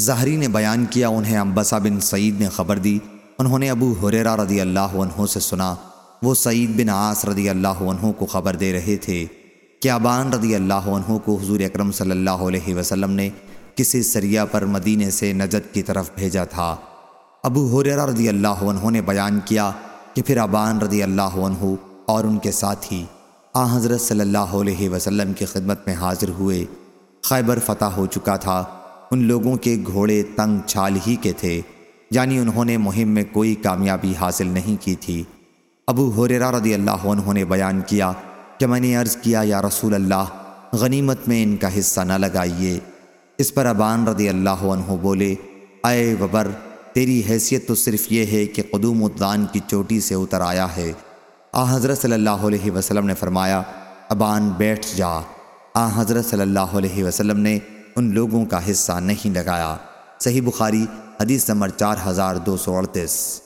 ظاہری نے بیان کیا، انہیں امبسا بن سعید نے خبر دی۔ انہوں نے ابو حریرہ رضی اللہ عنہ سے سنا۔ وہ سعید بن عاص رضی اللہ عنہ کو خبر دے رہے تھے۔ کہ ابان رضی اللہ عنہ کو حضور اکرم صلی اللہ علیہ وسلم نے کسی سریہ پر مدینے سے نجد کی طرف بھیجا تھا۔ ابو حریرہ رضی اللہ عنہ نے بیان کیا کہ پھر ابان رضی اللہ عنہ اور ان کے ساتھی آ حضرت صلی اللہ علیہ وسلم کی خدمت میں حاضر ہوئے۔ خیبر فتح ہو چکا تھا۔ ان لوگوں کے گھوڑے تنگ چھال ہی کے تھے یعنی انہوں نے مہم میں کوئی کامیابی حاصل نہیں کی تھی۔ ابو حریرہ رضی اللہ عنہ نے بیان کیا کہ میں نے عرض کیا، یا رسول اللہ، غنیمت میں ان کا حصہ نہ لگائیے۔ اس پر ابان رضی اللہ عنہ بولے، اے وبر، تیری حیثیت تو صرف یہ ہے کہ قدوم الدان کی چوٹی سے اتر آیا ہے۔ آ حضرت صلی اللہ علیہ وسلم نے فرمایا، ابان بیٹھ جا۔ آ حضرت صلی اللہ علیہ وسلم نے ان لوگوں کا حصہ نہیں لگایا۔ صحیح بخاری، حدیث نمبر چار ہزار دو سو اڑتیس۔